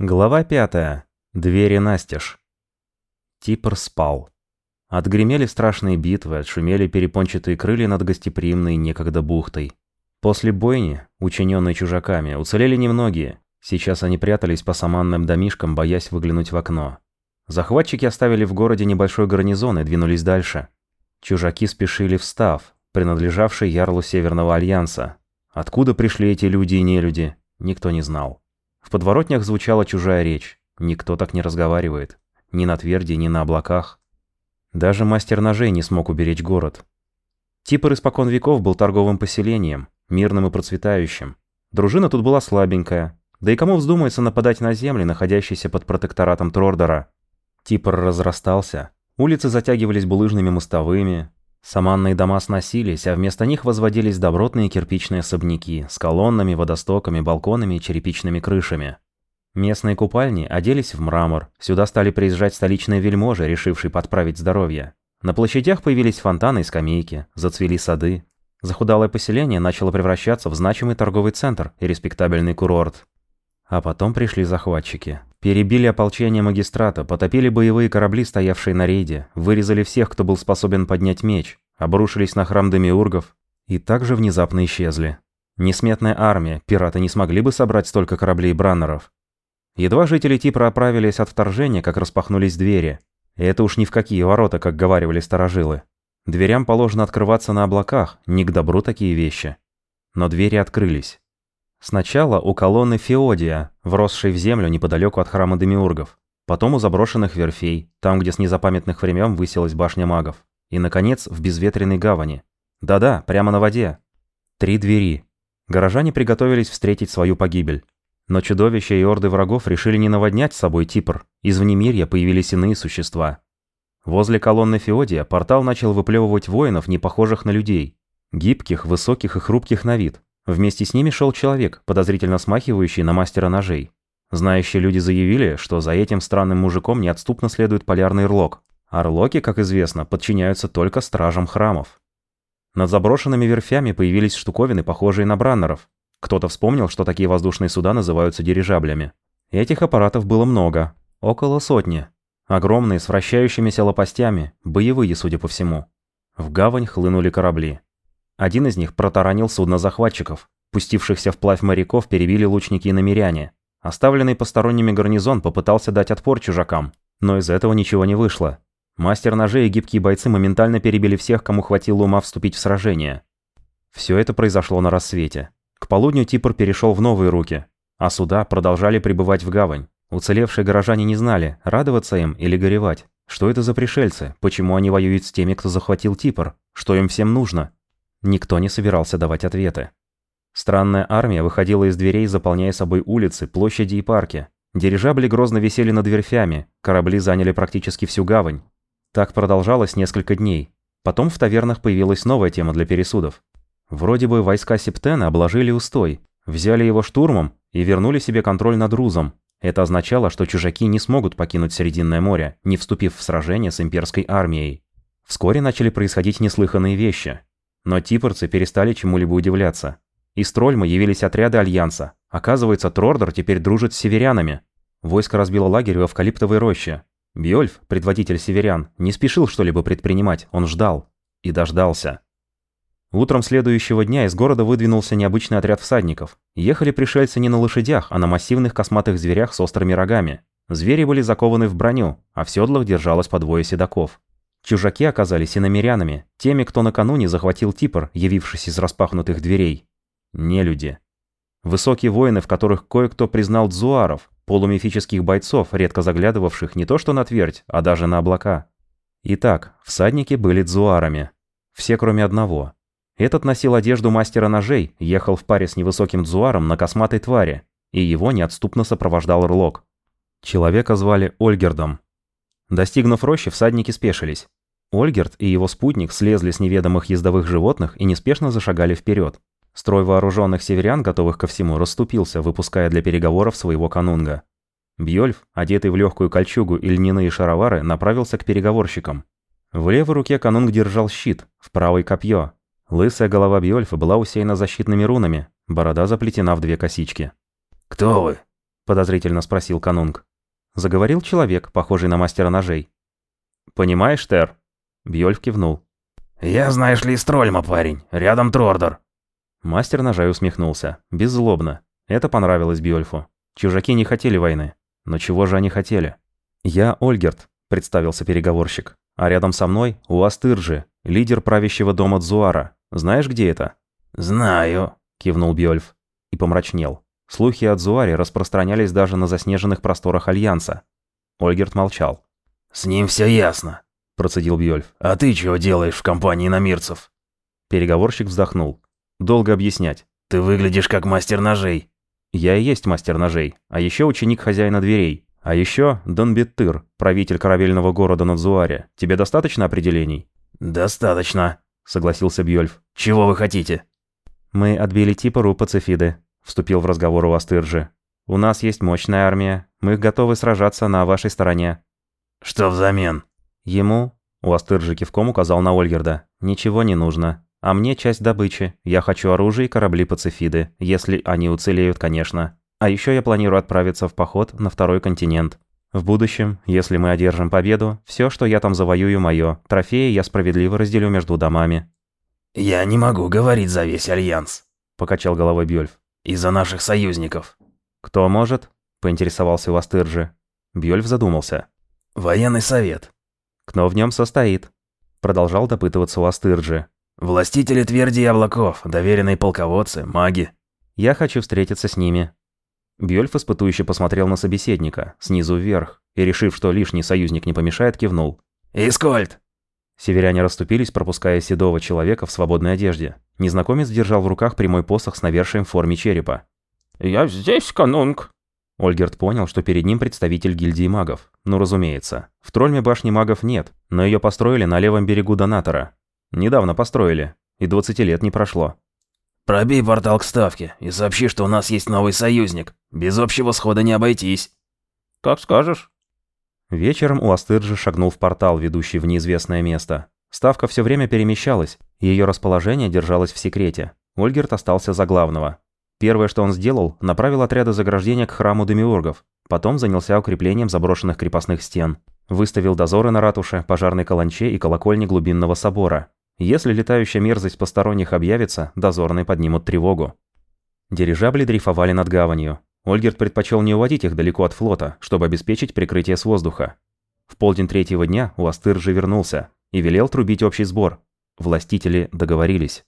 Глава пятая. Двери настежь. Типр спал. Отгремели страшные битвы, отшумели перепончатые крылья над гостеприимной некогда бухтой. После бойни, учиненной чужаками, уцелели немногие. Сейчас они прятались по саманным домишкам, боясь выглянуть в окно. Захватчики оставили в городе небольшой гарнизон и двинулись дальше. Чужаки спешили в став, принадлежавший ярлу Северного Альянса. Откуда пришли эти люди и нелюди, никто не знал. В подворотнях звучала чужая речь. Никто так не разговаривает. Ни на тверди, ни на облаках. Даже мастер ножей не смог уберечь город. Типор испокон веков был торговым поселением, мирным и процветающим. Дружина тут была слабенькая. Да и кому вздумается нападать на земли, находящиеся под протекторатом Трордора? Типор разрастался. Улицы затягивались булыжными мостовыми, Саманные дома сносились, а вместо них возводились добротные кирпичные особняки с колоннами, водостоками, балконами и черепичными крышами. Местные купальни оделись в мрамор, сюда стали приезжать столичные вельможи, решившие подправить здоровье. На площадях появились фонтаны и скамейки, зацвели сады. Захудалое поселение начало превращаться в значимый торговый центр и респектабельный курорт. А потом пришли захватчики. Перебили ополчение магистрата, потопили боевые корабли, стоявшие на рейде, вырезали всех, кто был способен поднять меч, обрушились на храм демиургов и также внезапно исчезли. Несметная армия, пираты не смогли бы собрать столько кораблей браннеров. Едва жители Типра оправились от вторжения, как распахнулись двери. И это уж ни в какие ворота, как говаривали старожилы. Дверям положено открываться на облаках, не к добру такие вещи. Но двери открылись. Сначала у колонны Феодия, вросшей в землю неподалеку от храма Демиургов. Потом у заброшенных верфей, там, где с незапамятных времен высилась башня магов. И, наконец, в безветренной гавани. Да-да, прямо на воде. Три двери. Горожане приготовились встретить свою погибель. Но чудовища и орды врагов решили не наводнять с собой Типр. Из внемирья появились иные существа. Возле колонны Феодия портал начал выплевывать воинов, не похожих на людей. Гибких, высоких и хрупких на вид, Вместе с ними шел человек, подозрительно смахивающий на мастера ножей. Знающие люди заявили, что за этим странным мужиком неотступно следует полярный рлок. Орлоки, как известно, подчиняются только стражам храмов. Над заброшенными верфями появились штуковины, похожие на браннеров. Кто-то вспомнил, что такие воздушные суда называются дирижаблями. Этих аппаратов было много, около сотни. Огромные, с вращающимися лопастями, боевые, судя по всему. В гавань хлынули корабли. Один из них протаранил судно захватчиков. Пустившихся вплавь моряков перебили лучники и намеряне. Оставленный посторонними гарнизон попытался дать отпор чужакам, но из этого ничего не вышло. Мастер ножей и гибкие бойцы моментально перебили всех, кому хватило ума вступить в сражение. Все это произошло на рассвете. К полудню Типр перешел в новые руки, а суда продолжали прибывать в гавань. Уцелевшие горожане не знали, радоваться им или горевать. Что это за пришельцы? Почему они воюют с теми, кто захватил Типр? Что им всем нужно? Никто не собирался давать ответы. Странная армия выходила из дверей, заполняя собой улицы, площади и парки. Дирижабли грозно висели над верфями, корабли заняли практически всю гавань. Так продолжалось несколько дней. Потом в тавернах появилась новая тема для пересудов. Вроде бы войска Септена обложили устой, взяли его штурмом и вернули себе контроль над Рузом. Это означало, что чужаки не смогут покинуть Срединное море, не вступив в сражение с имперской армией. Вскоре начали происходить неслыханные вещи. Но типорцы перестали чему-либо удивляться. Из Трольма явились отряды Альянса. Оказывается, Трордор теперь дружит с северянами. Войско разбило лагерь в эвкалиптовой роще. Бьольф, предводитель северян, не спешил что-либо предпринимать, он ждал. И дождался. Утром следующего дня из города выдвинулся необычный отряд всадников. Ехали пришельцы не на лошадях, а на массивных косматых зверях с острыми рогами. Звери были закованы в броню, а в седлах держалось по двое седаков. Чужаки оказались иномерянами, теми, кто накануне захватил Типр, явившись из распахнутых дверей. Не люди. Высокие воины, в которых кое-кто признал дзуаров, полумифических бойцов, редко заглядывавших не то что на твердь, а даже на облака. Итак, всадники были дзуарами. Все кроме одного. Этот носил одежду мастера ножей, ехал в паре с невысоким дзуаром на косматой твари, и его неотступно сопровождал Рлок. Человека звали Ольгердом. Достигнув рощи, всадники спешились. Ольгерт и его спутник слезли с неведомых ездовых животных и неспешно зашагали вперед. Строй вооруженных северян, готовых ко всему, расступился, выпуская для переговоров своего канунга. Бьёльф, одетый в легкую кольчугу и льняные шаровары, направился к переговорщикам. В левой руке канунг держал щит, в правой – копье. Лысая голова Бьёльфа была усеяна защитными рунами, борода заплетена в две косички. «Кто вы?» подозрительно спросил канунг. Заговорил человек, похожий на мастера ножей. «Понимаешь, Тер?» Бьёльф кивнул. «Я, знаешь ли, из Трольма, парень. Рядом Трордор». Мастер ножей усмехнулся. Беззлобно. Это понравилось Бьёльфу. Чужаки не хотели войны. Но чего же они хотели? «Я Ольгерт», — представился переговорщик. «А рядом со мной у Астыржи, лидер правящего дома Дзуара. Знаешь, где это?» «Знаю», — кивнул Бьёльф. И помрачнел. Слухи о Дзуаре распространялись даже на заснеженных просторах Альянса. Ольгерт молчал. «С ним все ясно», – процедил Бьёльф. «А ты чего делаешь в компании намирцев?» Переговорщик вздохнул. «Долго объяснять. Ты выглядишь как мастер ножей». «Я и есть мастер ножей, а еще ученик хозяина дверей. А еще Дон Беттыр, правитель корабельного города на Дзуаре. Тебе достаточно определений?» «Достаточно», – согласился Бьёльф. «Чего вы хотите?» «Мы отбили Типору Пацифиды», – вступил в разговор у Астыржи. «У нас есть мощная армия. Мы готовы сражаться на вашей стороне. «Что взамен?» «Ему...» – Уастырджи кивком указал на Ольгерда. «Ничего не нужно. А мне часть добычи. Я хочу оружие и корабли пацифиды, если они уцелеют, конечно. А еще я планирую отправиться в поход на второй континент. В будущем, если мы одержим победу, все, что я там завоюю, мое. Трофеи я справедливо разделю между домами». «Я не могу говорить за весь Альянс», – покачал головой Бьёльф. «Из-за наших союзников». «Кто может?» – поинтересовался Уастыржи. Бьёльф задумался. «Военный совет». «Кто в нем состоит?» Продолжал допытываться у Астырджи. «Властители тверди и облаков, доверенные полководцы, маги». «Я хочу встретиться с ними». Бьёльф испытующе посмотрел на собеседника, снизу вверх, и, решив, что лишний союзник не помешает, кивнул. «Искольд!» Северяне расступились, пропуская седого человека в свободной одежде. Незнакомец держал в руках прямой посох с навершием в форме черепа. «Я здесь, канунг», Ольгерт понял, что перед ним представитель гильдии магов. Ну, разумеется. В Трольме башни магов нет, но ее построили на левом берегу Донатора. Недавно построили, и 20 лет не прошло. «Пробей портал к ставке и сообщи, что у нас есть новый союзник. Без общего схода не обойтись». «Как скажешь». Вечером у Астырджи шагнул в портал, ведущий в неизвестное место. Ставка все время перемещалась, и ее расположение держалось в секрете. Ольгерт остался за главного, Первое, что он сделал, направил отряды заграждения к храму демиургов, потом занялся укреплением заброшенных крепостных стен, выставил дозоры на ратуше, пожарной каланче и колокольне глубинного собора. Если летающая мерзость посторонних объявится, дозорные поднимут тревогу. Дирижабли дрейфовали над гаванью. Ольгерт предпочел не уводить их далеко от флота, чтобы обеспечить прикрытие с воздуха. В полдень третьего дня Уастыр же вернулся и велел трубить общий сбор. Властители договорились.